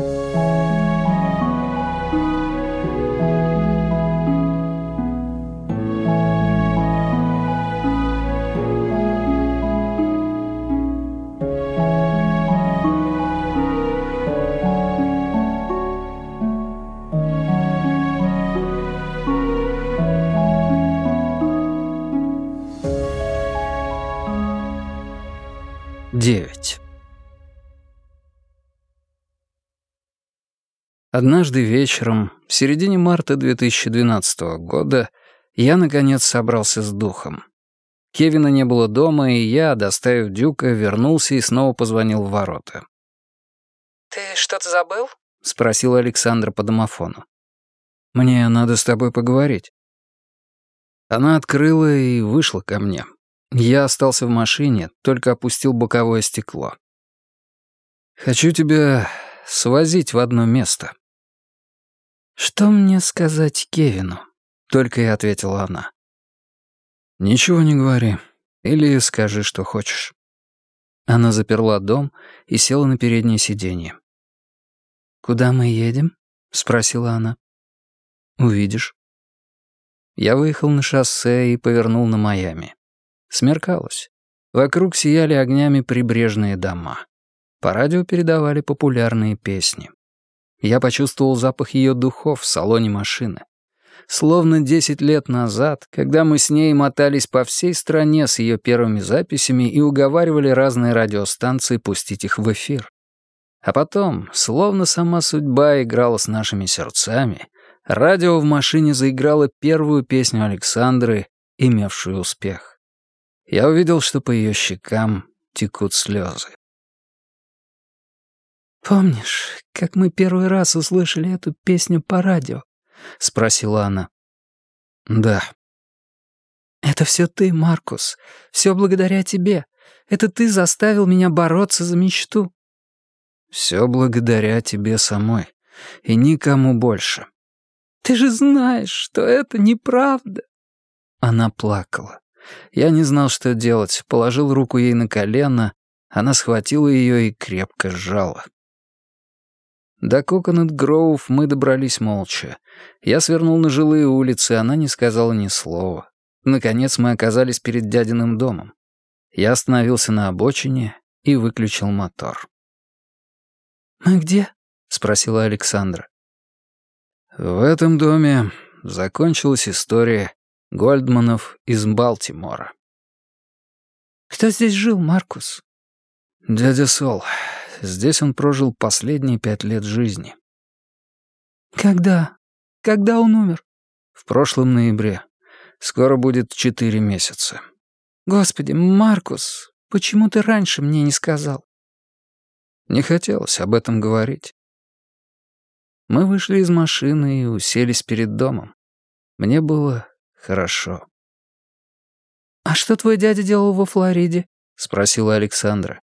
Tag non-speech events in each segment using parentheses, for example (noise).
Música Однажды вечером, в середине марта 2012 года, я, наконец, собрался с духом. Кевина не было дома, и я, доставив Дюка, вернулся и снова позвонил в ворота. «Ты что-то забыл?» — спросил Александра по домофону. «Мне надо с тобой поговорить». Она открыла и вышла ко мне. Я остался в машине, только опустил боковое стекло. «Хочу тебя свозить в одно место». «Что мне сказать Кевину?» — только и ответила она. «Ничего не говори. Или скажи, что хочешь». Она заперла дом и села на переднее сиденье. «Куда мы едем?» — спросила она. «Увидишь». Я выехал на шоссе и повернул на Майами. Смеркалось. Вокруг сияли огнями прибрежные дома. По радио передавали популярные песни. Я почувствовал запах ее духов в салоне машины. Словно десять лет назад, когда мы с ней мотались по всей стране с ее первыми записями и уговаривали разные радиостанции пустить их в эфир. А потом, словно сама судьба играла с нашими сердцами, радио в машине заиграло первую песню Александры, имевшую успех. Я увидел, что по ее щекам текут слезы. «Помнишь, как мы первый раз услышали эту песню по радио?» — спросила она. «Да». «Это все ты, Маркус. Все благодаря тебе. Это ты заставил меня бороться за мечту». «Все благодаря тебе самой. И никому больше». «Ты же знаешь, что это неправда». Она плакала. Я не знал, что делать, положил руку ей на колено, она схватила ее и крепко сжала. До Коконат Гроув мы добрались молча. Я свернул на жилые улицы, она не сказала ни слова. Наконец мы оказались перед дядиным домом. Я остановился на обочине и выключил мотор. «Мы где?» — спросила Александра. В этом доме закончилась история Гольдманов из Балтимора. «Кто здесь жил, Маркус?» «Дядя Сол. Здесь он прожил последние пять лет жизни». «Когда? Когда он умер?» «В прошлом ноябре. Скоро будет четыре месяца». «Господи, Маркус, почему ты раньше мне не сказал?» Не хотелось об этом говорить. Мы вышли из машины и уселись перед домом. Мне было Хорошо. «А что твой дядя делал во Флориде?» — спросила Александра.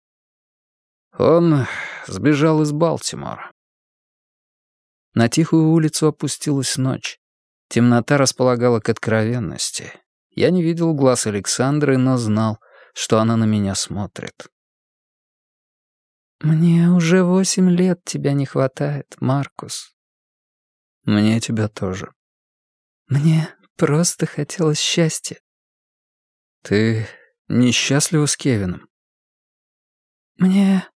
Он сбежал из Балтимора. На тихую улицу опустилась ночь. Темнота располагала к откровенности. Я не видел глаз Александры, но знал, что она на меня смотрит. «Мне уже восемь лет тебя не хватает, Маркус». «Мне тебя тоже». «Мне Просто хотелось счастья. Ты несчастлива с Кевином? Мне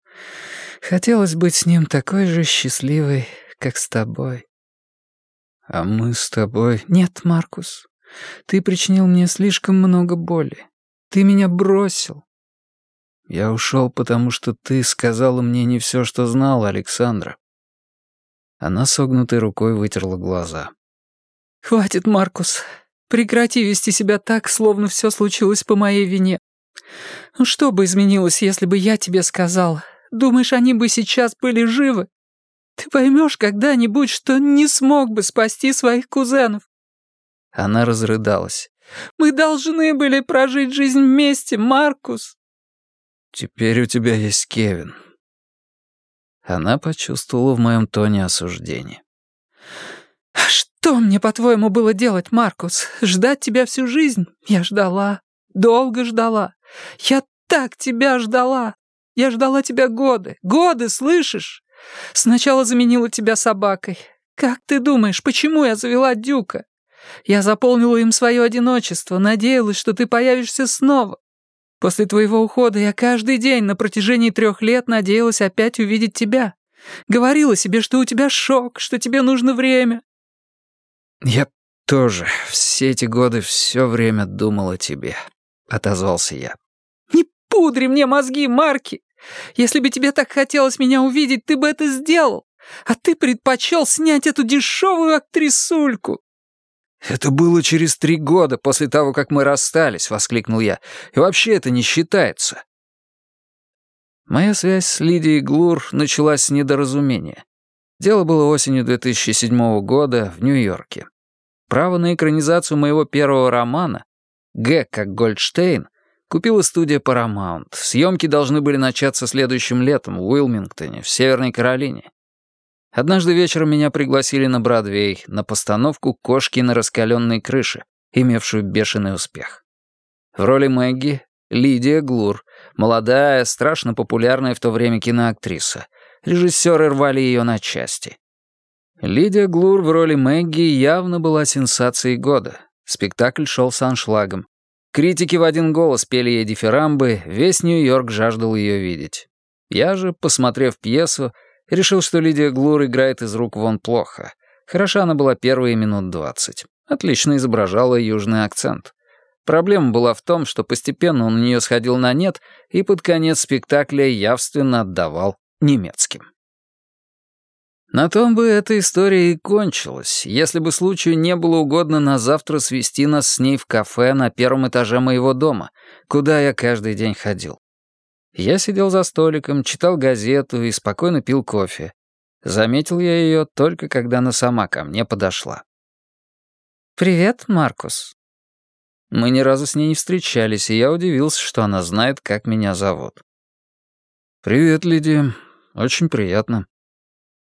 хотелось быть с ним такой же счастливой, как с тобой. А мы с тобой... Нет, Маркус, ты причинил мне слишком много боли. Ты меня бросил. Я ушел, потому что ты сказала мне не все, что знала, Александра. Она согнутой рукой вытерла глаза. «Хватит, Маркус. Прекрати вести себя так, словно все случилось по моей вине. Ну что бы изменилось, если бы я тебе сказал? Думаешь, они бы сейчас были живы? Ты поймешь когда-нибудь, что не смог бы спасти своих кузенов?» Она разрыдалась. «Мы должны были прожить жизнь вместе, Маркус!» «Теперь у тебя есть Кевин». Она почувствовала в моем тоне осуждение. «Что мне, по-твоему, было делать, Маркус? Ждать тебя всю жизнь? Я ждала. Долго ждала. Я так тебя ждала. Я ждала тебя годы. Годы, слышишь? Сначала заменила тебя собакой. Как ты думаешь, почему я завела Дюка? Я заполнила им свое одиночество, надеялась, что ты появишься снова. После твоего ухода я каждый день на протяжении трех лет надеялась опять увидеть тебя. Говорила себе, что у тебя шок, что тебе нужно время». «Я тоже все эти годы все время думал о тебе», — отозвался я. «Не пудри мне мозги, Марки! Если бы тебе так хотелось меня увидеть, ты бы это сделал, а ты предпочел снять эту дешевую актрисульку». «Это было через три года после того, как мы расстались», — воскликнул я. «И вообще это не считается». Моя связь с Лидией Глур началась с недоразумения. Дело было осенью 2007 года в Нью-Йорке. Право на экранизацию моего первого романа «Г как Гольдштейн» купила студия Paramount. Съемки должны были начаться следующим летом в Уилмингтоне, в Северной Каролине. Однажды вечером меня пригласили на Бродвей на постановку «Кошки на раскаленной крыше», имевшую бешеный успех. В роли Мэгги — Лидия Глур, молодая, страшно популярная в то время киноактриса. Режиссеры рвали ее на части. Лидия Глур в роли Мэгги явно была сенсацией года. Спектакль шел с аншлагом. Критики в один голос пели ей дифирамбы, весь Нью-Йорк жаждал ее видеть. Я же, посмотрев пьесу, Решил, что Лидия Глур играет из рук вон плохо. Хороша она была первые минут двадцать. Отлично изображала южный акцент. Проблема была в том, что постепенно он у нее сходил на нет и под конец спектакля явственно отдавал немецким. На том бы эта история и кончилась, если бы случаю не было угодно на завтра свести нас с ней в кафе на первом этаже моего дома, куда я каждый день ходил. Я сидел за столиком, читал газету и спокойно пил кофе. Заметил я ее только когда она сама ко мне подошла. «Привет, Маркус». Мы ни разу с ней не встречались, и я удивился, что она знает, как меня зовут. «Привет, Лидия. Очень приятно».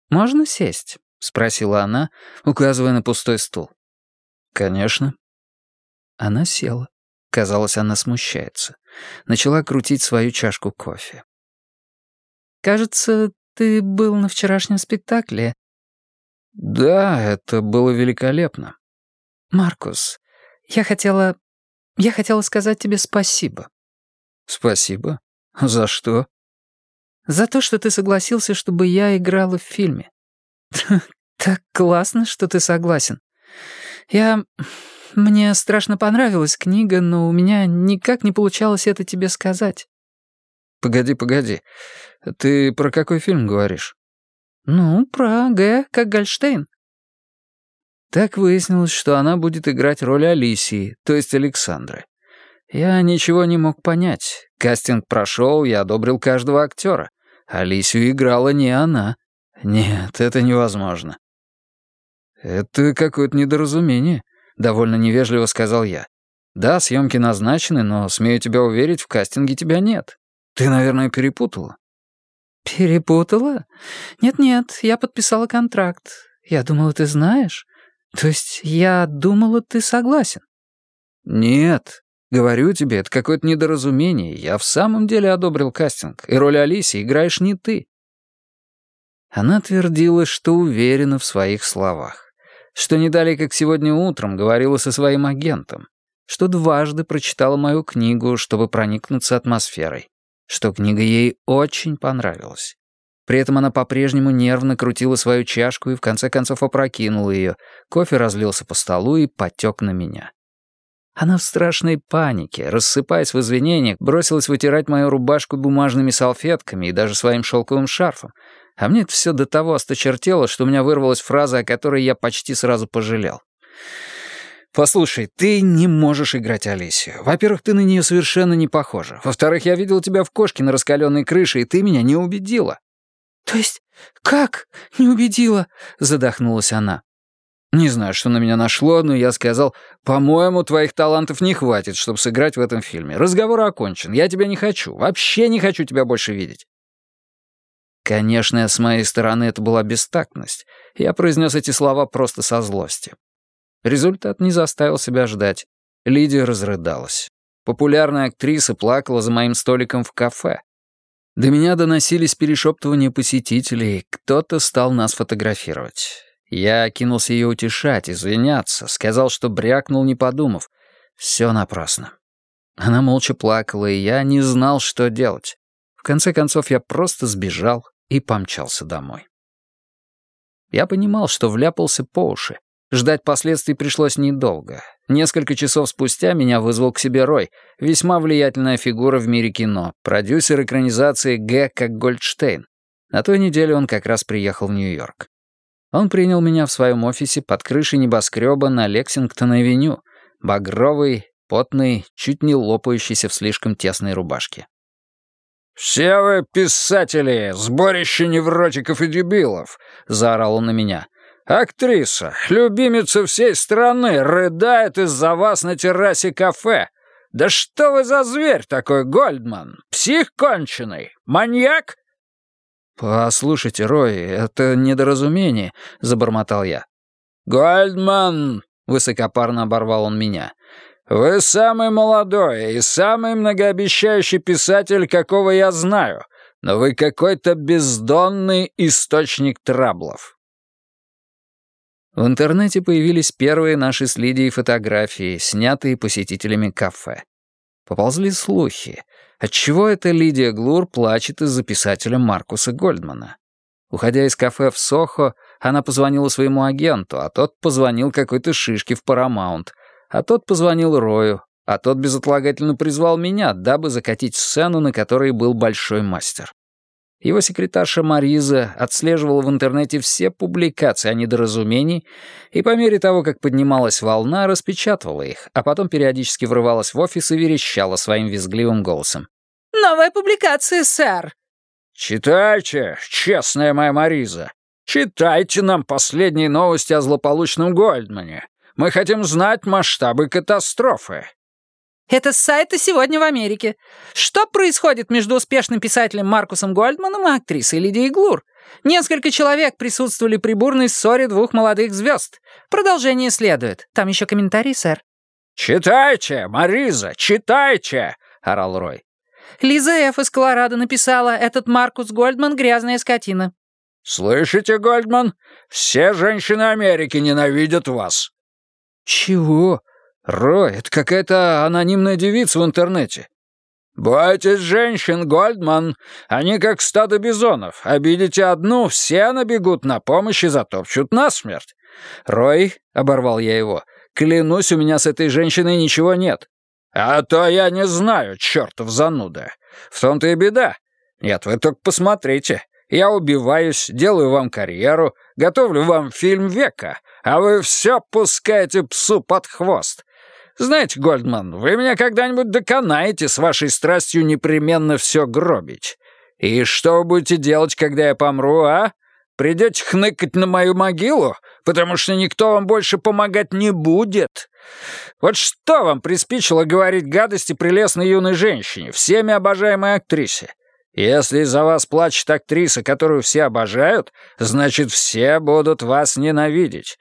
«Можно сесть?» — спросила она, указывая на пустой стул. «Конечно». Она села. Казалось, она смущается. Начала крутить свою чашку кофе. «Кажется, ты был на вчерашнем спектакле». «Да, это было великолепно». «Маркус, я хотела... я хотела сказать тебе спасибо». «Спасибо? За что?» «За то, что ты согласился, чтобы я играла в фильме. (laughs) Так классно, что ты согласен. Я... Мне страшно понравилась книга, но у меня никак не получалось это тебе сказать». «Погоди, погоди. Ты про какой фильм говоришь?» «Ну, про Г, как Гольштейн». Так выяснилось, что она будет играть роль Алисии, то есть Александры. Я ничего не мог понять. Кастинг прошел, я одобрил каждого актера. Алисию играла не она. Нет, это невозможно. Это какое-то недоразумение. — довольно невежливо сказал я. «Да, съемки назначены, но, смею тебя уверить, в кастинге тебя нет. Ты, наверное, перепутала». «Перепутала? Нет-нет, я подписала контракт. Я думала, ты знаешь. То есть я думала, ты согласен». «Нет, говорю тебе, это какое-то недоразумение. Я в самом деле одобрил кастинг, и роль Алисии играешь не ты». Она твердила, что уверена в своих словах что не далее, как сегодня утром, говорила со своим агентом, что дважды прочитала мою книгу, чтобы проникнуться атмосферой, что книга ей очень понравилась. При этом она по-прежнему нервно крутила свою чашку и в конце концов опрокинула ее. Кофе разлился по столу и потек на меня. Она в страшной панике, рассыпаясь в извинениях, бросилась вытирать мою рубашку бумажными салфетками и даже своим шелковым шарфом, а мне это все до того осточертело, что у меня вырвалась фраза, о которой я почти сразу пожалел. «Послушай, ты не можешь играть Алисию. Во-первых, ты на нее совершенно не похожа. Во-вторых, я видел тебя в кошке на раскаленной крыше, и ты меня не убедила». «То есть как не убедила?» — задохнулась она. Не знаю, что на меня нашло, но я сказал, «По-моему, твоих талантов не хватит, чтобы сыграть в этом фильме. Разговор окончен. Я тебя не хочу. Вообще не хочу тебя больше видеть». Конечно, с моей стороны это была бестактность. Я произнес эти слова просто со злости. Результат не заставил себя ждать. Лидия разрыдалась. Популярная актриса плакала за моим столиком в кафе. До меня доносились перешептывания посетителей, кто-то стал нас фотографировать. Я кинулся ее утешать, извиняться, сказал, что брякнул, не подумав. Все напрасно. Она молча плакала, и я не знал, что делать. В конце концов, я просто сбежал и помчался домой. Я понимал, что вляпался по уши. Ждать последствий пришлось недолго. Несколько часов спустя меня вызвал к себе Рой, весьма влиятельная фигура в мире кино, продюсер экранизации Г. как Гольдштейн. На той неделе он как раз приехал в Нью-Йорк. Он принял меня в своем офисе под крышей небоскреба на Лексингтон-авеню, багровый, потный, чуть не лопающийся в слишком тесной рубашке. «Все вы писатели, сборище невротиков и дебилов!» — заорал он на меня. «Актриса, любимица всей страны, рыдает из-за вас на террасе кафе. Да что вы за зверь такой, Гольдман? Псих конченый? Маньяк?» «Послушайте, Рой, это недоразумение», — забормотал я. «Гольдман!» — высокопарно оборвал он меня. «Вы самый молодой и самый многообещающий писатель, какого я знаю, но вы какой-то бездонный источник траблов». В интернете появились первые наши с Лидией фотографии, снятые посетителями кафе. Поползли слухи. Отчего это Лидия Глур плачет из-за писателя Маркуса Гольдмана? Уходя из кафе в Сохо, она позвонила своему агенту, а тот позвонил какой-то шишке в Парамаунт, а тот позвонил Рою, а тот безотлагательно призвал меня, дабы закатить сцену, на которой был большой мастер. Его секретарша Мариза отслеживала в интернете все публикации о недоразумении и по мере того, как поднималась волна, распечатывала их, а потом периодически врывалась в офис и верещала своим визгливым голосом. «Новая публикация, сэр!» «Читайте, честная моя Мариза, читайте нам последние новости о злополучном Гольдмане. Мы хотим знать масштабы катастрофы. Это с сайта «Сегодня в Америке». Что происходит между успешным писателем Маркусом Гольдманом и актрисой Лидией Глур? Несколько человек присутствовали при бурной ссоре двух молодых звезд. Продолжение следует. Там еще комментарий, сэр. «Читайте, Мариза, читайте!» — орал Рой. Лиза Ф. из Колорадо написала «Этот Маркус Гольдман — грязная скотина». «Слышите, Гольдман? Все женщины Америки ненавидят вас». «Чего?» «Рой, это какая-то анонимная девица в интернете». «Бойтесь женщин, Гольдман. Они как стадо бизонов. Обидите одну, все набегут на помощь и затопчут насмерть». «Рой», — оборвал я его, — «клянусь, у меня с этой женщиной ничего нет». «А то я не знаю, чертов зануда. В том-то и беда. Нет, вы только посмотрите. Я убиваюсь, делаю вам карьеру, готовлю вам фильм века, а вы все пускаете псу под хвост. Знаете, Гольдман, вы меня когда-нибудь доконаете с вашей страстью непременно все гробить. И что вы будете делать, когда я помру, а? Придете хныкать на мою могилу, потому что никто вам больше помогать не будет. Вот что вам приспичило говорить гадости прелестной юной женщине, всеми обожаемой актрисе? Если из-за вас плачет актриса, которую все обожают, значит, все будут вас ненавидеть.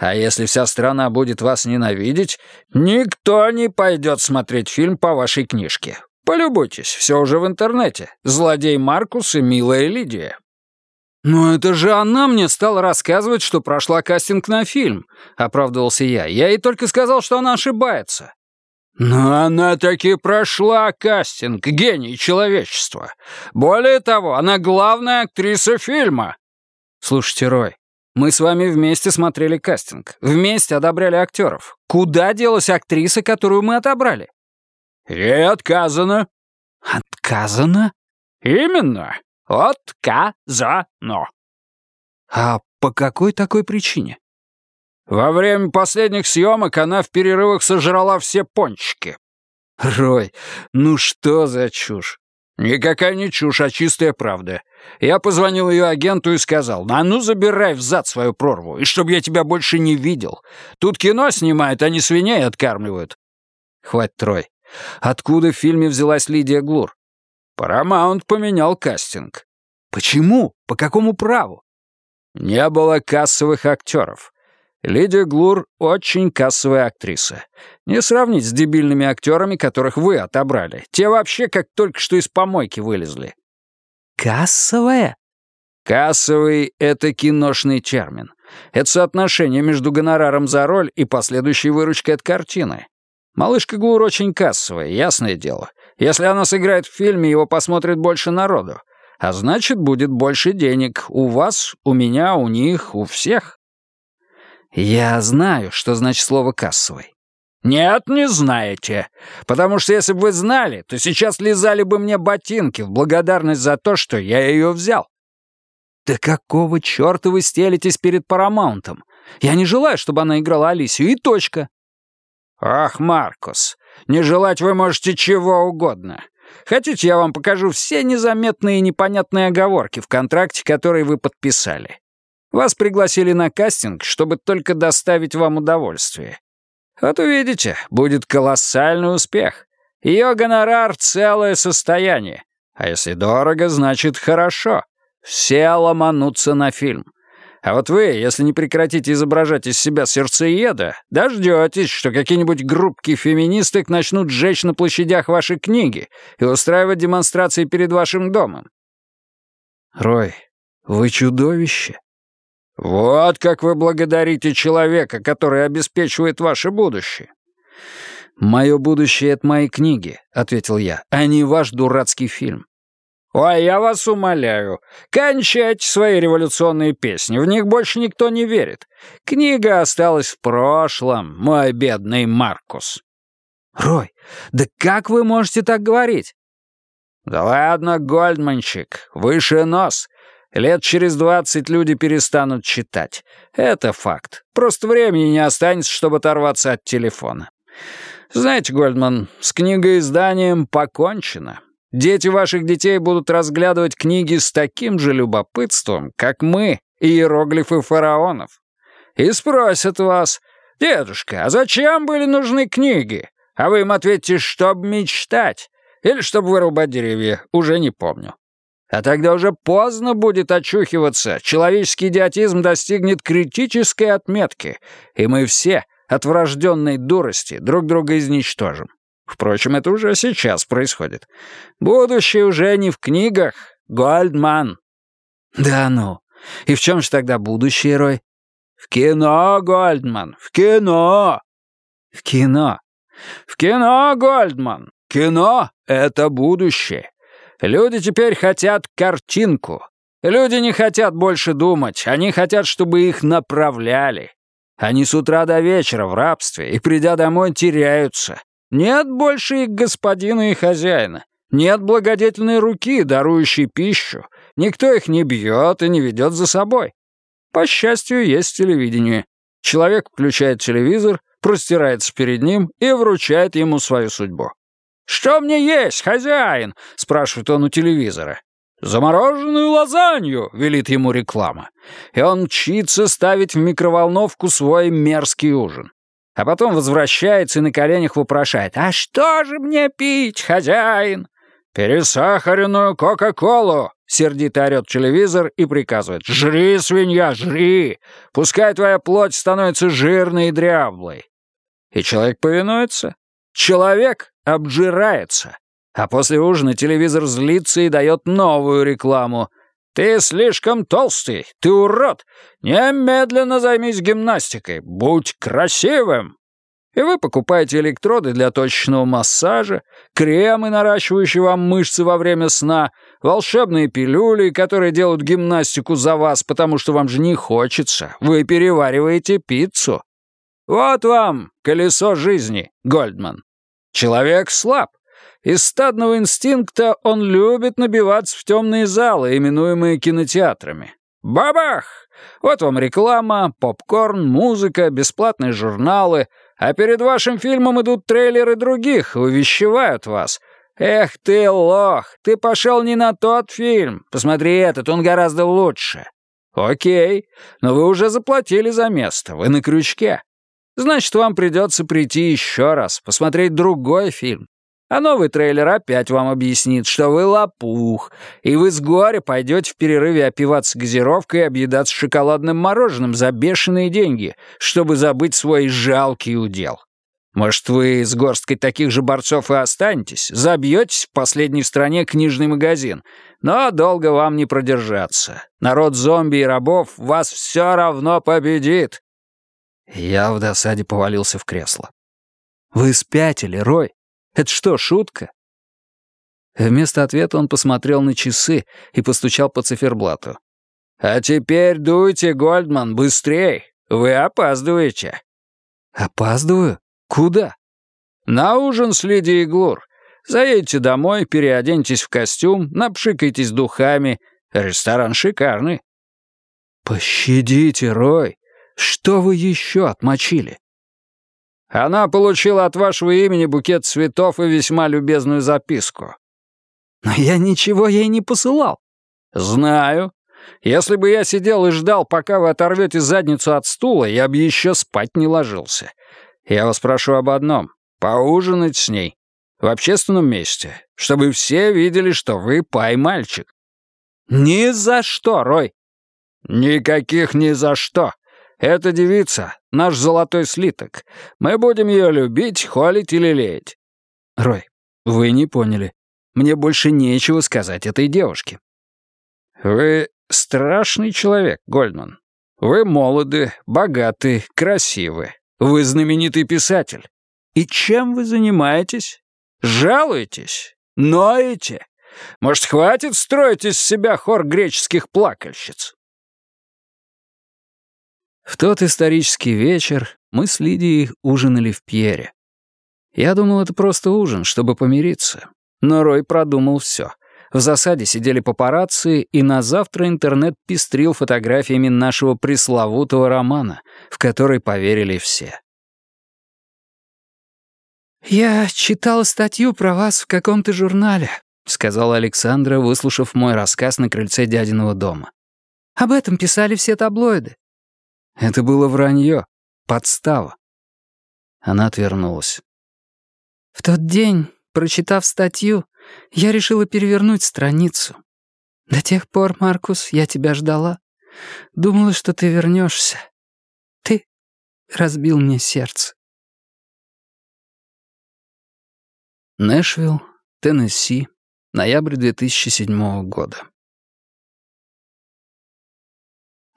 А если вся страна будет вас ненавидеть, никто не пойдет смотреть фильм по вашей книжке. Полюбуйтесь, все уже в интернете. Злодей Маркус и милая Лидия. «Но это же она мне стала рассказывать, что прошла кастинг на фильм», — оправдывался я. «Я ей только сказал, что она ошибается». «Но она таки прошла кастинг, гений человечества. Более того, она главная актриса фильма». «Слушайте, Рой, мы с вами вместе смотрели кастинг, вместе одобряли актеров. Куда делась актриса, которую мы отобрали?» «Ей отказано». «Отказано?» «Именно. Отказано». «А по какой такой причине?» «Во время последних съемок она в перерывах сожрала все пончики». «Рой, ну что за чушь?» «Никакая не чушь, а чистая правда. Я позвонил ее агенту и сказал, «А ну забирай взад свою прорву, и чтобы я тебя больше не видел. Тут кино снимают, а не свиней откармливают». «Хватит, Трой. Откуда в фильме взялась Лидия Глур?» «Парамаунт поменял кастинг». «Почему? По какому праву?» «Не было кассовых актеров. Лидия Глур — очень кассовая актриса. Не сравнить с дебильными актерами, которых вы отобрали. Те вообще как только что из помойки вылезли. Кассовая? Кассовый — это киношный термин. Это соотношение между гонораром за роль и последующей выручкой от картины. Малышка Глур очень кассовая, ясное дело. Если она сыграет в фильме, его посмотрит больше народу. А значит, будет больше денег. У вас, у меня, у них, у всех. Я знаю, что значит слово «кассовый». «Нет, не знаете. Потому что если бы вы знали, то сейчас лизали бы мне ботинки в благодарность за то, что я ее взял». «Да какого черта вы стелитесь перед Парамаунтом? Я не желаю, чтобы она играла Алисию, и точка». «Ах, Маркус, не желать вы можете чего угодно. Хотите, я вам покажу все незаметные и непонятные оговорки в контракте, который вы подписали. Вас пригласили на кастинг, чтобы только доставить вам удовольствие. Вот увидите, будет колоссальный успех. Ее гонорар — целое состояние. А если дорого, значит хорошо. Все ломанутся на фильм. А вот вы, если не прекратите изображать из себя сердцееда, дождетесь, что какие-нибудь группки феминисток начнут сжечь на площадях ваши книги и устраивать демонстрации перед вашим домом. Рой, вы чудовище. Вот как вы благодарите человека, который обеспечивает ваше будущее. «Мое будущее — это мои книги», — ответил я, — «а не ваш дурацкий фильм». «Ой, я вас умоляю, кончайте свои революционные песни, в них больше никто не верит. Книга осталась в прошлом, мой бедный Маркус». «Рой, да как вы можете так говорить?» «Да ладно, Гольдманчик, выше нос. Лет через двадцать люди перестанут читать. Это факт. Просто времени не останется, чтобы оторваться от телефона. Знаете, Гольдман, с книгоизданием покончено». Дети ваших детей будут разглядывать книги с таким же любопытством, как мы, иероглифы фараонов. И спросят вас, «Дедушка, а зачем были нужны книги?» А вы им ответите, «Чтоб мечтать» или «Чтоб вырубать деревья», уже не помню. А тогда уже поздно будет очухиваться, человеческий идиотизм достигнет критической отметки, и мы все от врожденной дурости друг друга изничтожим. Впрочем, это уже сейчас происходит. Будущее уже не в книгах. Гольдман. Да ну. И в чем же тогда будущее, Рой? В кино, Гольдман, в кино. В кино. В кино, Гольдман. Кино — это будущее. Люди теперь хотят картинку. Люди не хотят больше думать, они хотят, чтобы их направляли. Они с утра до вечера в рабстве и, придя домой, теряются. Нет больше их господина и хозяина. Нет благодетельной руки, дарующей пищу. Никто их не бьет и не ведет за собой. По счастью, есть телевидение. Человек включает телевизор, простирается перед ним и вручает ему свою судьбу. «Что мне есть, хозяин?» — спрашивает он у телевизора. «Замороженную лазанью», — велит ему реклама. И он мчится ставить в микроволновку свой мерзкий ужин а потом возвращается и на коленях вопрошает «А что же мне пить, хозяин?» «Пересахаренную Кока-Колу!» — сердито орёт телевизор и приказывает «Жри, свинья, жри! Пускай твоя плоть становится жирной и дряблой!» И человек повинуется. Человек обжирается. А после ужина телевизор злится и дает новую рекламу — «Ты слишком толстый, ты урод! Немедленно займись гимнастикой, будь красивым!» И вы покупаете электроды для точечного массажа, кремы, наращивающие вам мышцы во время сна, волшебные пилюли, которые делают гимнастику за вас, потому что вам же не хочется. Вы перевариваете пиццу. Вот вам колесо жизни, Гольдман. Человек слаб. Из стадного инстинкта он любит набиваться в темные залы, именуемые кинотеатрами. Бабах! Вот вам реклама, попкорн, музыка, бесплатные журналы, а перед вашим фильмом идут трейлеры других, увещевают вас. Эх ты, лох, ты пошел не на тот фильм. Посмотри этот, он гораздо лучше. Окей, но вы уже заплатили за место, вы на крючке. Значит, вам придется прийти еще раз, посмотреть другой фильм, а новый трейлер опять вам объяснит, что вы лопух, и вы с горя пойдете в перерыве опиваться газировкой и объедаться шоколадным мороженым за бешеные деньги, чтобы забыть свой жалкий удел. Может, вы с горсткой таких же борцов и останетесь, забьетесь в последний в стране книжный магазин, но долго вам не продержаться. Народ зомби и рабов вас все равно победит». Я в досаде повалился в кресло. «Вы спятили, Рой? Это что, шутка?» Вместо ответа он посмотрел на часы и постучал по циферблату. «А теперь дуйте, Гольдман, быстрей! Вы опаздываете!» «Опаздываю? Куда?» «На ужин с Лидией Глур. Заедете домой, переоденьтесь в костюм, напшикайтесь духами. Ресторан шикарный». «Пощадите, Рой! Что вы еще отмочили?» «Она получила от вашего имени букет цветов и весьма любезную записку». «Но я ничего ей не посылал». «Знаю. Если бы я сидел и ждал, пока вы оторвете задницу от стула, я бы еще спать не ложился. Я вас прошу об одном — поужинать с ней. В общественном месте, чтобы все видели, что вы пай-мальчик». «Ни за что, Рой!» «Никаких ни за что. Эта девица — наш золотой слиток. Мы будем ее любить, холить или лелеять». «Рой, вы не поняли. Мне больше нечего сказать этой девушке». «Вы страшный человек, Гольдман. Вы молоды, богаты, красивы. Вы знаменитый писатель. И чем вы занимаетесь? Жалуетесь? Ноете? Может, хватит строить из себя хор греческих плакальщиц?» В тот исторический вечер мы с Лидией ужинали в Пьере. Я думал, это просто ужин, чтобы помириться. Но Рой продумал все. В засаде сидели папарацци, и на завтра интернет пестрил фотографиями нашего пресловутого романа, в который поверили все. «Я читала статью про вас в каком-то журнале», — сказала Александра, выслушав мой рассказ на крыльце дядиного дома. «Об этом писали все таблоиды». Это было вранье, подстава. Она отвернулась. «В тот день, прочитав статью, я решила перевернуть страницу. До тех пор, Маркус, я тебя ждала. Думала, что ты вернешься. Ты разбил мне сердце. Нэшвилл, Теннесси, ноябрь 2007 года.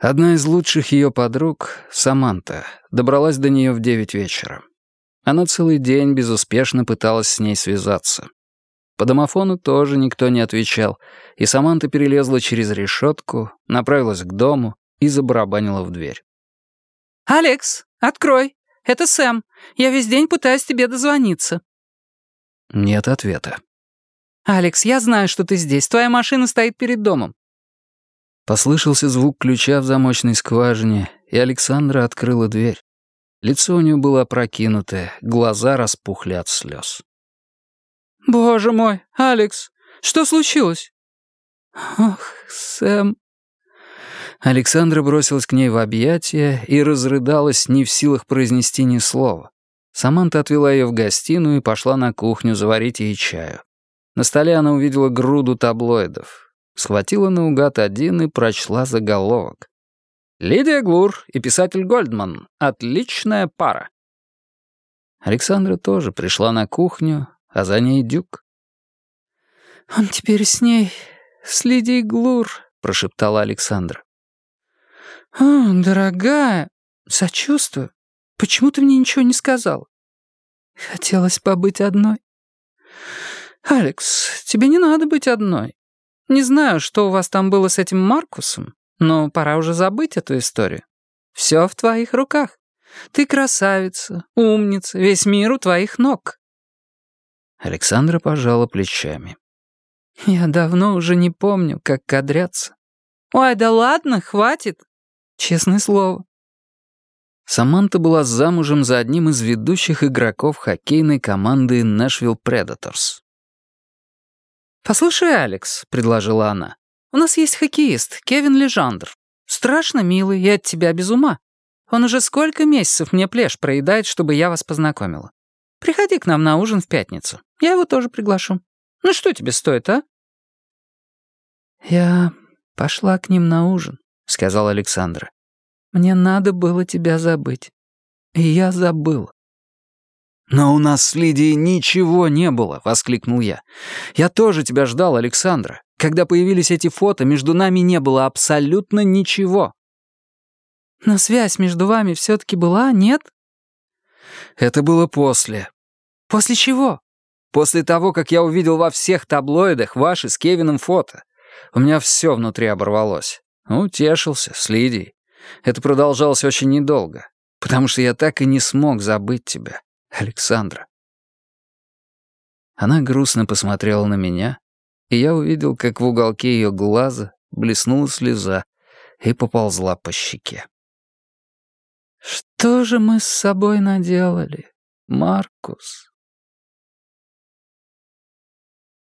Одна из лучших ее подруг, Саманта, добралась до нее в девять вечера. Она целый день безуспешно пыталась с ней связаться. По домофону тоже никто не отвечал, и Саманта перелезла через решетку, направилась к дому и забарабанила в дверь. «Алекс, открой! Это Сэм. Я весь день пытаюсь тебе дозвониться». Нет ответа. «Алекс, я знаю, что ты здесь. Твоя машина стоит перед домом». Послышался звук ключа в замочной скважине, и Александра открыла дверь. Лицо у нее было опрокинутое, глаза распухли от слез. «Боже мой, Алекс, что случилось?» «Ох, Сэм...» Александра бросилась к ней в объятия и разрыдалась, не в силах произнести ни слова. Саманта отвела ее в гостиную и пошла на кухню заварить ей чаю. На столе она увидела груду таблоидов. Схватила наугад один и прочла заголовок. «Лидия Глур и писатель Гольдман. Отличная пара». Александра тоже пришла на кухню, а за ней Дюк. «Он теперь с ней, с Лидией Глур», — прошептала Александра. «О, дорогая, сочувствую. Почему ты мне ничего не сказал? Хотелось побыть одной. Алекс, тебе не надо быть одной. Не знаю, что у вас там было с этим Маркусом, но пора уже забыть эту историю. Все в твоих руках. Ты красавица, умница, весь мир у твоих ног. Александра пожала плечами. «Я давно уже не помню, как кадряться. Ой, да ладно, хватит. Честное слово». Саманта была замужем за одним из ведущих игроков хоккейной команды Nashville Predators. «Послушай, Алекс», — предложила она, — «у нас есть хоккеист, Кевин Лежандр. Страшно милый и от тебя без ума. Он уже сколько месяцев мне плешь проедает, чтобы я вас познакомила. Приходи к нам на ужин в пятницу. Я его тоже приглашу. Ну что тебе стоит, а?» «Я пошла к ним на ужин», — сказала Александра. «Мне надо было тебя забыть. И я забыла». «Но у нас с Лидией ничего не было!» — воскликнул я. «Я тоже тебя ждал, Александра. Когда появились эти фото, между нами не было абсолютно ничего». «Но связь между вами все-таки была, нет?» «Это было после». «После чего?» «После того, как я увидел во всех таблоидах ваши с Кевином фото. У меня все внутри оборвалось. Утешился с Лидией. Это продолжалось очень недолго, потому что я так и не смог забыть тебя, Александра. Она грустно посмотрела на меня, и я увидел, как в уголке ее глаза блеснула слеза и поползла по щеке. «Что же мы с собой наделали, Маркус?»